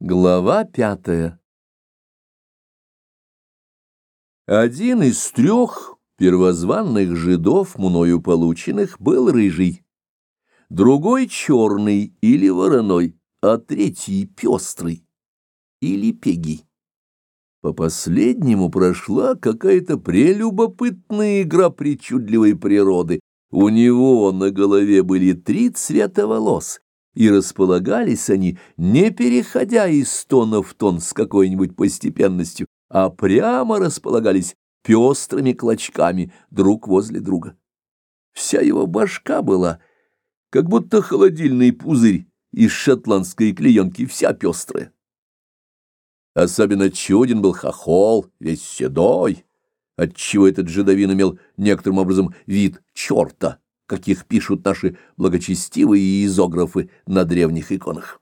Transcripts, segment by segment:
Глава пятая Один из трех первозванных жидов, мною полученных, был рыжий, другой черный или вороной, а третий пестрый или пегий. По последнему прошла какая-то прелюбопытная игра причудливой природы. У него на голове были три цвета волос, и располагались они, не переходя из тона в тон с какой-нибудь постепенностью, а прямо располагались пестрыми клочками друг возле друга. Вся его башка была, как будто холодильный пузырь из шотландской клеенки, вся пестрая. Особенно чуден был хохол, весь седой, отчего этот жидовин имел некоторым образом вид черта каких пишут наши благочестивые изографы на древних иконах.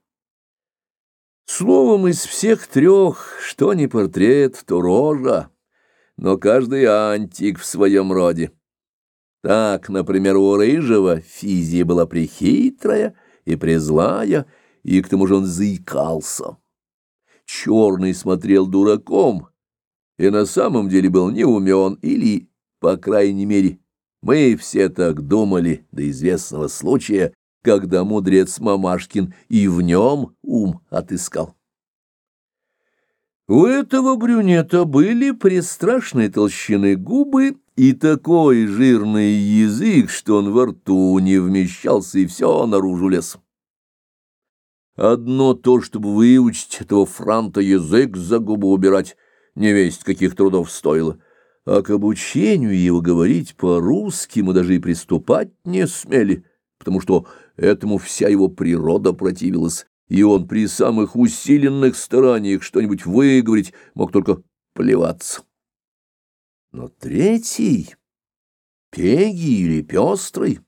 Словом, из всех трех, что не портрет, то рожа, но каждый антик в своем роде. Так, например, у Рыжего физия была прихитрая и презлая, и к тому же он заикался. Черный смотрел дураком и на самом деле был неумен или, по крайней мере, мы все так думали до известного случая, когда мудрец Мамашкин и в нем ум отыскал. У этого брюнета были пристрашные толщины губы и такой жирный язык, что он во рту не вмещался и все наружу лез. Одно то, чтобы выучить этого франта язык за губу убирать, не весть каких трудов стоило а к обучению его говорить по-русски мы даже и приступать не смели, потому что этому вся его природа противилась, и он при самых усиленных стараниях что-нибудь выговорить мог только плеваться. Но третий, пегий или пестрый,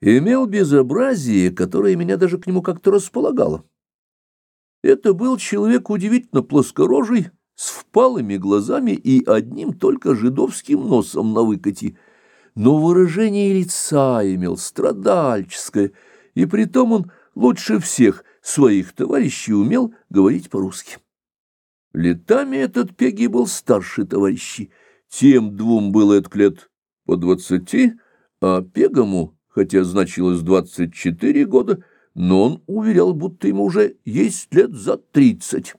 имел безобразие, которое меня даже к нему как-то располагало. Это был человек удивительно плоскорожий, с впалыми глазами и одним только жидовским носом на выкате, но выражение лица имел страдальческое, и притом он лучше всех своих товарищей умел говорить по-русски. Летами этот Пеги был старше товарищей, тем двум было это лет по двадцати, а Пегому, хотя значилось двадцать четыре года, но он уверял, будто ему уже есть лет за тридцать.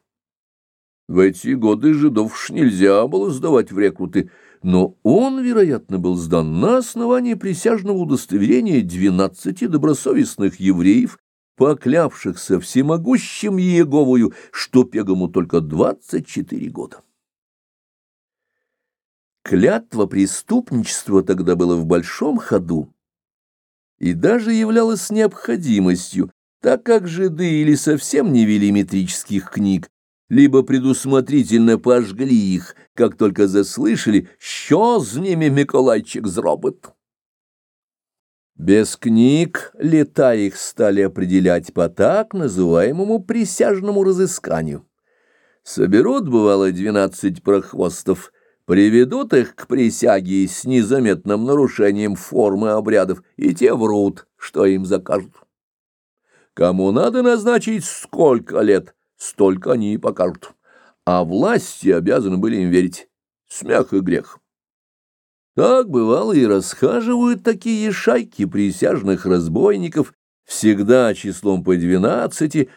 В эти годы жидов ж нельзя было сдавать в рекруты, но он, вероятно, был сдан на основании присяжного удостоверения двенадцати добросовестных евреев, поклявшихся всемогущим Иеговою, что пегому только двадцать четыре года. Клятва преступничества тогда было в большом ходу и даже являлась необходимостью, так как жиды или совсем не вели метрических книг, либо предусмотрительно пожгли их, как только заслышали, что с ними Миколайчик зробит. Без книг лета их стали определять по так называемому присяжному разысканию. Соберут, бывало, двенадцать прохвостов, приведут их к присяге с незаметным нарушением формы обрядов, и те врут, что им закажут. Кому надо назначить сколько лет — столько они и покажут. А власти обязаны были им верить. Смех и грех. Так бывало и расхаживают такие шайки присяжных разбойников, всегда числом по двенадцати,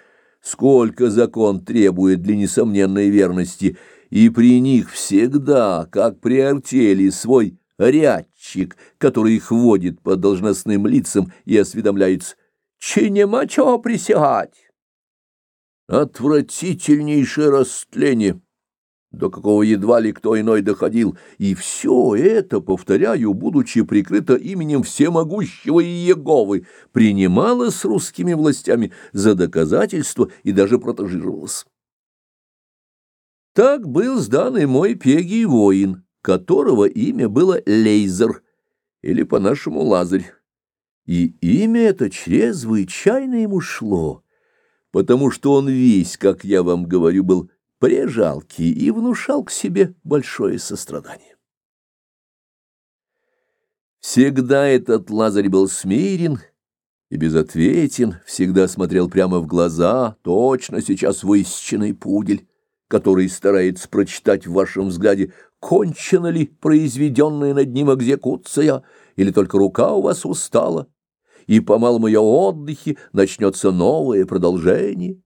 сколько закон требует для несомненной верности, и при них всегда, как при артели, свой рядчик, который их вводит по должностным лицам и осведомляется, «Че нема чего присягать?» Отвратительнейшее растление, до какого едва ли кто иной доходил, и все это, повторяю, будучи прикрыто именем всемогущего Иеговы, принималось русскими властями за доказательство и даже протежировалось. Так был сдан мой пегий воин, которого имя было Лейзер, или по-нашему Лазарь. И имя это чрезвычайно ему шло потому что он весь, как я вам говорю, был прежалкий и внушал к себе большое сострадание. Всегда этот Лазарь был смирен и безответен, всегда смотрел прямо в глаза, точно сейчас высеченный пудель, который старается прочитать в вашем взгляде, кончена ли произведенная над ним экзекуция, или только рука у вас устала, и по малому ее отдыхе начнется новое продолжение.